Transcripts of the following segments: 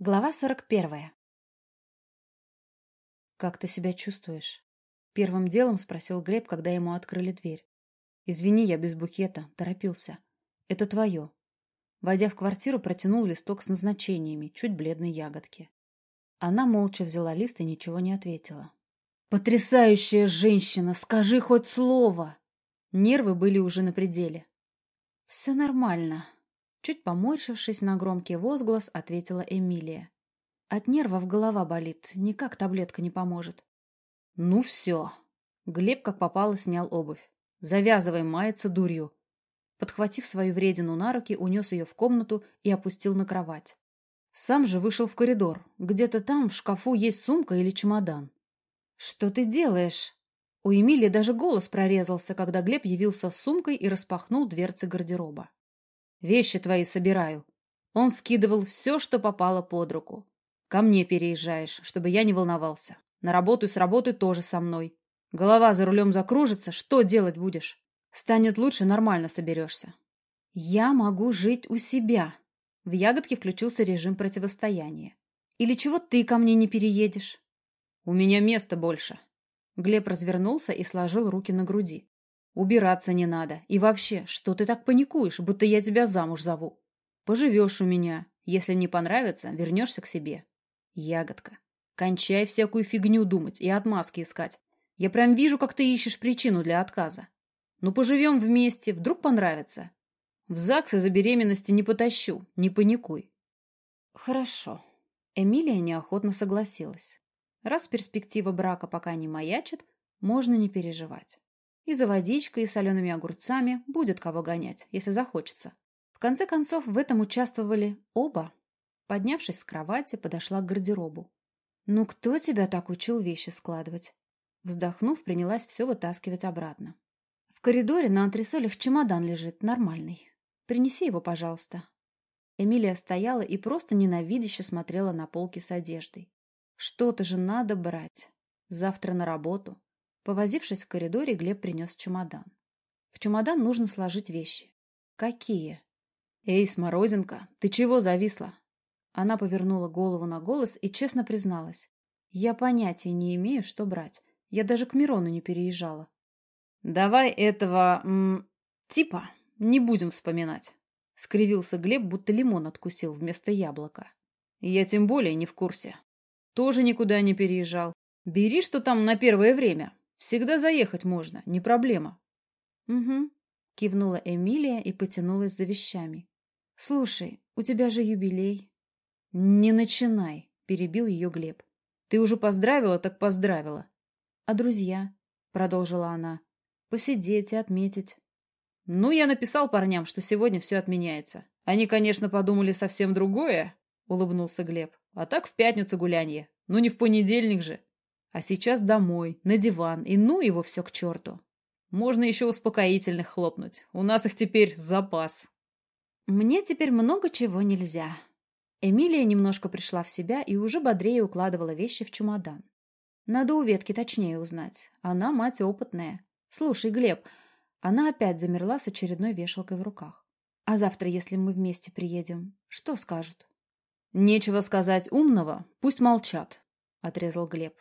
Глава сорок первая. «Как ты себя чувствуешь?» Первым делом спросил Глеб, когда ему открыли дверь. «Извини, я без букета, торопился. Это твое». Войдя в квартиру, протянул листок с назначениями, чуть бледной ягодки. Она молча взяла лист и ничего не ответила. «Потрясающая женщина! Скажи хоть слово!» Нервы были уже на пределе. «Все нормально», Чуть поморщившись на громкий возглас, ответила Эмилия. От нервов голова болит, никак таблетка не поможет. Ну все. Глеб как попало снял обувь. Завязывай маяться дурью. Подхватив свою вредину на руки, унес ее в комнату и опустил на кровать. Сам же вышел в коридор. Где-то там в шкафу есть сумка или чемодан. «Что ты делаешь?» У Эмилии даже голос прорезался, когда Глеб явился с сумкой и распахнул дверцы гардероба. Вещи твои собираю. Он скидывал все, что попало под руку. Ко мне переезжаешь, чтобы я не волновался. На работу и с работы тоже со мной. Голова за рулем закружится, что делать будешь? Станет лучше, нормально соберешься. Я могу жить у себя. В ягодке включился режим противостояния. Или чего ты ко мне не переедешь? У меня места больше. Глеб развернулся и сложил руки на груди. Убираться не надо. И вообще, что ты так паникуешь, будто я тебя замуж зову? Поживешь у меня. Если не понравится, вернешься к себе. Ягодка, кончай всякую фигню думать и отмазки искать. Я прям вижу, как ты ищешь причину для отказа. Ну, поживем вместе, вдруг понравится. В ЗАГС из-за беременности не потащу, не паникуй. Хорошо. Эмилия неохотно согласилась. Раз перспектива брака пока не маячит, можно не переживать. И за водичкой, и солеными огурцами будет кого гонять, если захочется. В конце концов, в этом участвовали оба. Поднявшись с кровати, подошла к гардеробу. «Ну кто тебя так учил вещи складывать?» Вздохнув, принялась все вытаскивать обратно. «В коридоре на антресолях чемодан лежит, нормальный. Принеси его, пожалуйста». Эмилия стояла и просто ненавидяще смотрела на полки с одеждой. «Что-то же надо брать. Завтра на работу. Повозившись в коридоре, Глеб принес чемодан. В чемодан нужно сложить вещи. Какие? Эй, Смородинка, ты чего зависла? Она повернула голову на голос и честно призналась. Я понятия не имею, что брать. Я даже к Мирону не переезжала. Давай этого... М, типа не будем вспоминать. Скривился Глеб, будто лимон откусил вместо яблока. Я тем более не в курсе. Тоже никуда не переезжал. Бери, что там на первое время. Всегда заехать можно, не проблема. Угу, кивнула Эмилия и потянулась за вещами. Слушай, у тебя же юбилей. Не начинай, перебил ее Глеб. Ты уже поздравила, так поздравила. А друзья? Продолжила она. Посидеть и отметить. Ну, я написал парням, что сегодня все отменяется. Они, конечно, подумали совсем другое, улыбнулся Глеб. А так в пятницу гулянье. Ну, не в понедельник же. А сейчас домой, на диван, и ну его все к черту. Можно еще успокоительных хлопнуть. У нас их теперь запас. Мне теперь много чего нельзя. Эмилия немножко пришла в себя и уже бодрее укладывала вещи в чемодан. Надо у ветки точнее узнать. Она мать опытная. Слушай, Глеб, она опять замерла с очередной вешалкой в руках. А завтра, если мы вместе приедем, что скажут? Нечего сказать умного, пусть молчат, отрезал Глеб.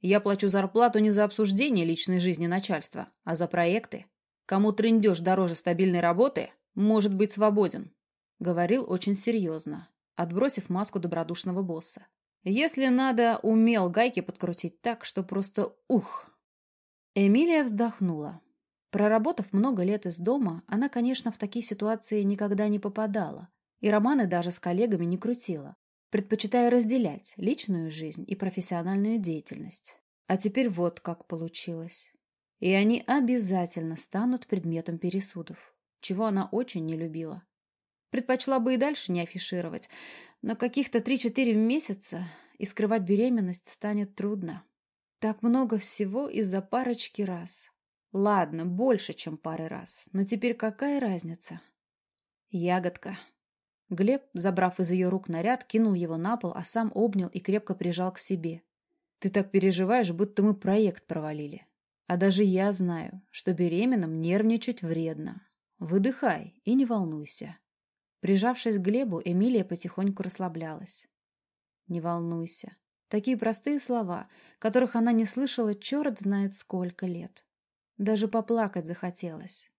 Я плачу зарплату не за обсуждение личной жизни начальства, а за проекты. Кому трындеж дороже стабильной работы, может быть свободен. Говорил очень серьезно, отбросив маску добродушного босса. Если надо, умел гайки подкрутить так, что просто ух. Эмилия вздохнула. Проработав много лет из дома, она, конечно, в такие ситуации никогда не попадала. И романы даже с коллегами не крутила предпочитая разделять личную жизнь и профессиональную деятельность. А теперь вот как получилось. И они обязательно станут предметом пересудов, чего она очень не любила. Предпочла бы и дальше не афишировать, но каких-то 3-4 месяца и скрывать беременность станет трудно. Так много всего из-за парочки раз. Ладно, больше, чем пары раз, но теперь какая разница? Ягодка, Глеб, забрав из ее рук наряд, кинул его на пол, а сам обнял и крепко прижал к себе. «Ты так переживаешь, будто мы проект провалили. А даже я знаю, что беременным нервничать вредно. Выдыхай и не волнуйся». Прижавшись к Глебу, Эмилия потихоньку расслаблялась. Не волнуйся. Такие простые слова, которых она не слышала черт знает сколько лет. Даже поплакать захотелось.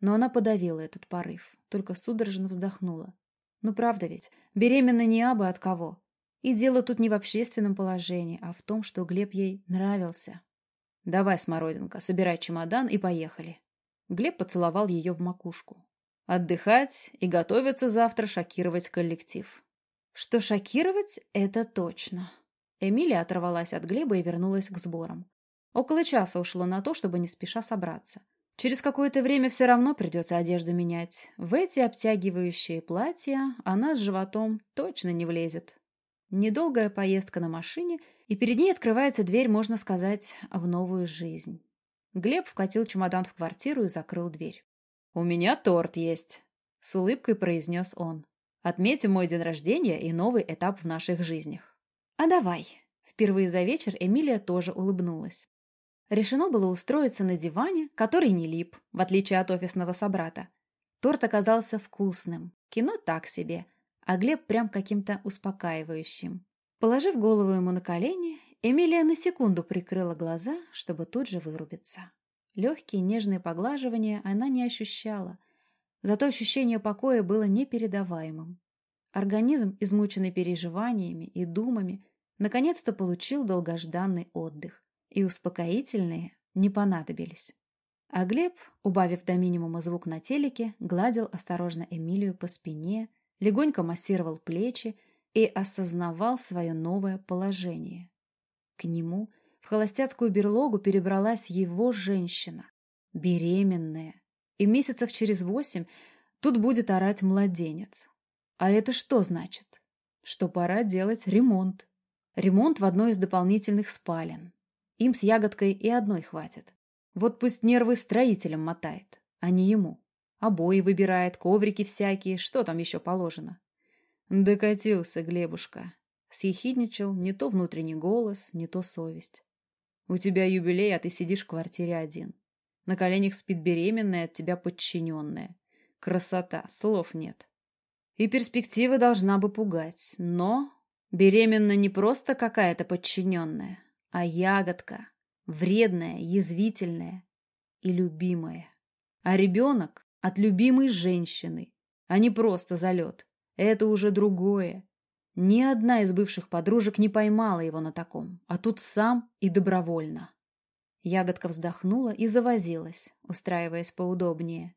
Но она подавила этот порыв, только судорожно вздохнула. Ну правда ведь, беременна не абы от кого. И дело тут не в общественном положении, а в том, что Глеб ей нравился. «Давай, Смородинка, собирай чемодан и поехали». Глеб поцеловал ее в макушку. «Отдыхать и готовиться завтра шокировать коллектив». Что шокировать, это точно. Эмилия оторвалась от Глеба и вернулась к сборам. Около часа ушло на то, чтобы не спеша собраться. Через какое-то время все равно придется одежду менять. В эти обтягивающие платья она с животом точно не влезет. Недолгая поездка на машине, и перед ней открывается дверь, можно сказать, в новую жизнь. Глеб вкатил чемодан в квартиру и закрыл дверь. «У меня торт есть», — с улыбкой произнес он. «Отметим мой день рождения и новый этап в наших жизнях». «А давай». Впервые за вечер Эмилия тоже улыбнулась. Решено было устроиться на диване, который не лип, в отличие от офисного собрата. Торт оказался вкусным, кино так себе — а Глеб прям каким-то успокаивающим. Положив голову ему на колени, Эмилия на секунду прикрыла глаза, чтобы тут же вырубиться. Легкие нежные поглаживания она не ощущала, зато ощущение покоя было непередаваемым. Организм, измученный переживаниями и думами, наконец-то получил долгожданный отдых, и успокоительные не понадобились. А Глеб, убавив до минимума звук на телеке, гладил осторожно Эмилию по спине, легонько массировал плечи и осознавал свое новое положение. К нему в холостяцкую берлогу перебралась его женщина, беременная, и месяцев через восемь тут будет орать младенец. А это что значит? Что пора делать ремонт. Ремонт в одной из дополнительных спален. Им с ягодкой и одной хватит. Вот пусть нервы строителям мотает, а не ему. Обои выбирает, коврики всякие, что там еще положено. Докатился Глебушка. Съехидничал не то внутренний голос, не то совесть. У тебя юбилей, а ты сидишь в квартире один. На коленях спит беременная, от тебя подчиненная. Красота, слов нет. И перспектива должна бы пугать. Но беременна не просто какая-то подчиненная, а ягодка. Вредная, язвительная и любимая. А ребенок от любимой женщины, а не просто залет. Это уже другое. Ни одна из бывших подружек не поймала его на таком, а тут сам и добровольно. Ягодка вздохнула и завозилась, устраиваясь поудобнее.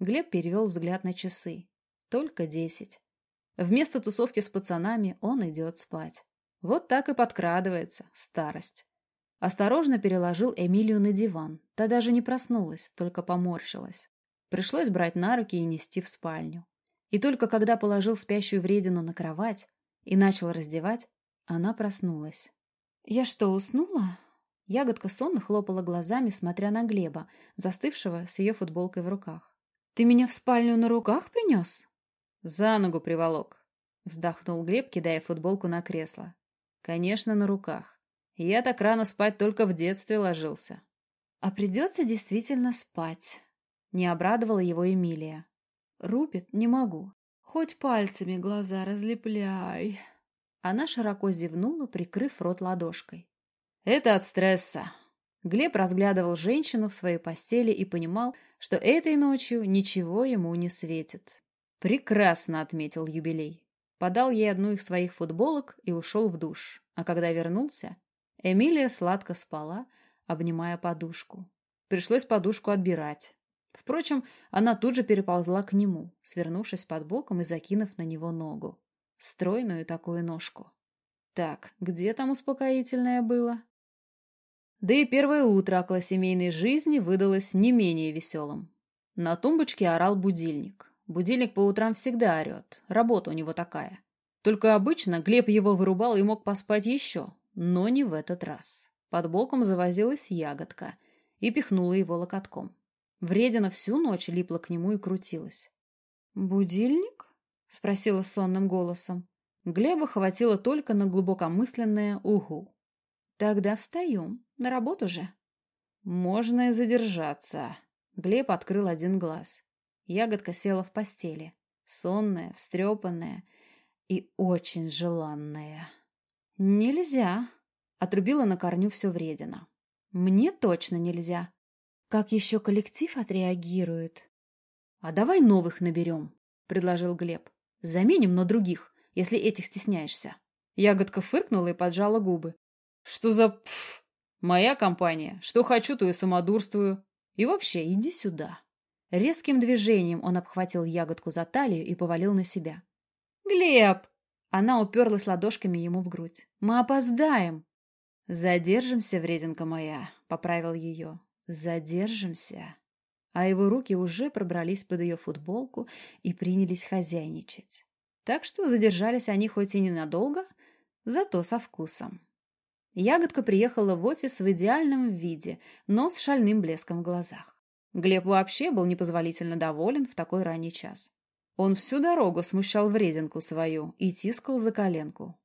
Глеб перевел взгляд на часы. Только десять. Вместо тусовки с пацанами он идет спать. Вот так и подкрадывается старость. Осторожно переложил Эмилию на диван. Та даже не проснулась, только поморщилась. Пришлось брать на руки и нести в спальню. И только когда положил спящую вредину на кровать и начал раздевать, она проснулась. «Я что, уснула?» Ягодка сонно хлопала глазами, смотря на Глеба, застывшего с ее футболкой в руках. «Ты меня в спальню на руках принес?» «За ногу приволок», — вздохнул Глеб, кидая футболку на кресло. «Конечно, на руках. Я так рано спать только в детстве ложился». «А придется действительно спать», не обрадовала его Эмилия. «Рупит не могу. Хоть пальцами глаза разлепляй». Она широко зевнула, прикрыв рот ладошкой. «Это от стресса». Глеб разглядывал женщину в своей постели и понимал, что этой ночью ничего ему не светит. «Прекрасно», — отметил юбилей. Подал ей одну из своих футболок и ушел в душ. А когда вернулся, Эмилия сладко спала, обнимая подушку. Пришлось подушку отбирать. Впрочем, она тут же переползла к нему, свернувшись под боком и закинув на него ногу. Стройную такую ножку. Так, где там успокоительное было? Да и первое утро около семейной жизни выдалось не менее веселым. На тумбочке орал будильник. Будильник по утрам всегда орет, работа у него такая. Только обычно Глеб его вырубал и мог поспать еще, но не в этот раз. Под боком завозилась ягодка и пихнула его локотком. Вредина всю ночь липла к нему и крутилась. «Будильник?» — спросила сонным голосом. Глеба хватило только на глубокомысленное «угу». «Тогда встаем. На работу же». «Можно и задержаться». Глеб открыл один глаз. Ягодка села в постели. Сонная, встрепанная и очень желанная. Нельзя. Отрубила на корню все вредина. Мне точно нельзя. Как еще коллектив отреагирует? А давай новых наберем, предложил Глеб. Заменим на других, если этих стесняешься. Ягодка фыркнула и поджала губы. Что за пф? Моя компания. Что хочу, то и самодурствую. И вообще, иди сюда. Резким движением он обхватил ягодку за талию и повалил на себя. «Глеб!» Она уперлась ладошками ему в грудь. «Мы опоздаем!» «Задержимся, врединка моя», — поправил ее. «Задержимся». А его руки уже пробрались под ее футболку и принялись хозяйничать. Так что задержались они хоть и ненадолго, зато со вкусом. Ягодка приехала в офис в идеальном виде, но с шальным блеском в глазах. Глеб вообще был непозволительно доволен в такой ранний час. Он всю дорогу смущал врединку свою и тискал за коленку.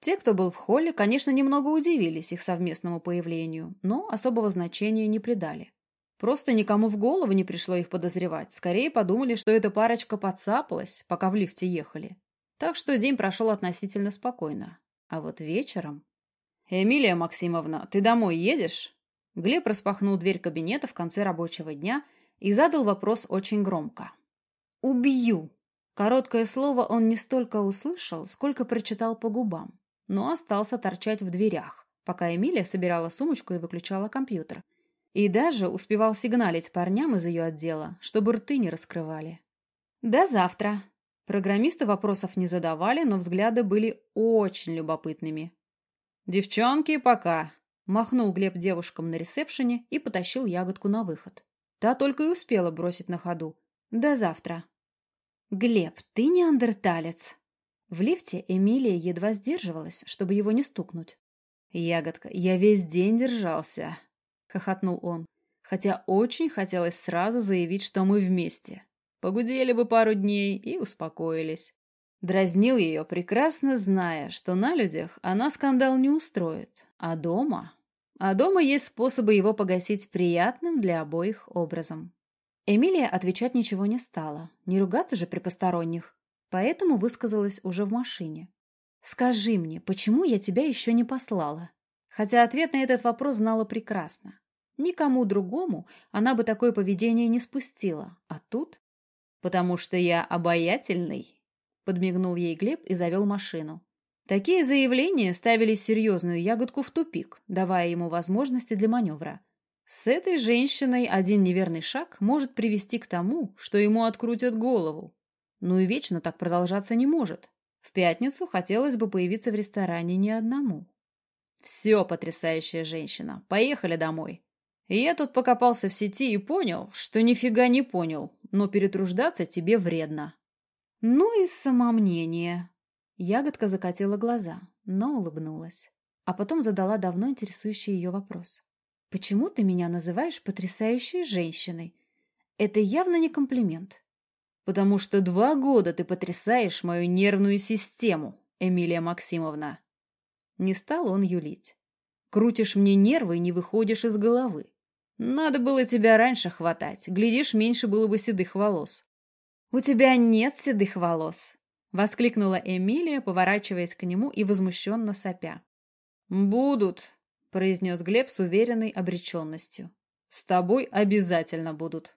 Те, кто был в холле, конечно, немного удивились их совместному появлению, но особого значения не придали. Просто никому в голову не пришло их подозревать. Скорее подумали, что эта парочка подцапалась, пока в лифте ехали. Так что день прошел относительно спокойно. А вот вечером... «Эмилия Максимовна, ты домой едешь?» Глеб распахнул дверь кабинета в конце рабочего дня и задал вопрос очень громко. «Убью!» Короткое слово он не столько услышал, сколько прочитал по губам, но остался торчать в дверях, пока Эмилия собирала сумочку и выключала компьютер. И даже успевал сигналить парням из ее отдела, чтобы рты не раскрывали. «До завтра!» Программисты вопросов не задавали, но взгляды были очень любопытными. «Девчонки, пока!» Махнул Глеб девушкам на ресепшене и потащил ягодку на выход. Та только и успела бросить на ходу. До завтра. Глеб, ты неандерталец. В лифте Эмилия едва сдерживалась, чтобы его не стукнуть. «Ягодка, я весь день держался», — хохотнул он, хотя очень хотелось сразу заявить, что мы вместе. Погудели бы пару дней и успокоились. Дразнил ее, прекрасно зная, что на людях она скандал не устроит, а дома а дома есть способы его погасить приятным для обоих образом. Эмилия отвечать ничего не стала, не ругаться же при посторонних, поэтому высказалась уже в машине. «Скажи мне, почему я тебя еще не послала?» Хотя ответ на этот вопрос знала прекрасно. Никому другому она бы такое поведение не спустила, а тут... «Потому что я обаятельный», — подмигнул ей Глеб и завел машину. Такие заявления ставили серьезную ягодку в тупик, давая ему возможности для маневра. С этой женщиной один неверный шаг может привести к тому, что ему открутят голову. Ну и вечно так продолжаться не может. В пятницу хотелось бы появиться в ресторане не одному. Все, потрясающая женщина. Поехали домой. Я тут покопался в сети и понял, что нифига не понял, но перетруждаться тебе вредно. Ну и самомнение, Ягодка закатила глаза, но улыбнулась. А потом задала давно интересующий ее вопрос. «Почему ты меня называешь потрясающей женщиной? Это явно не комплимент». «Потому что два года ты потрясаешь мою нервную систему, Эмилия Максимовна». Не стал он юлить. «Крутишь мне нервы и не выходишь из головы. Надо было тебя раньше хватать, глядишь, меньше было бы седых волос». «У тебя нет седых волос», — воскликнула Эмилия, поворачиваясь к нему и возмущенно сопя. «Будут», — произнес Глеб с уверенной обреченностью. «С тобой обязательно будут».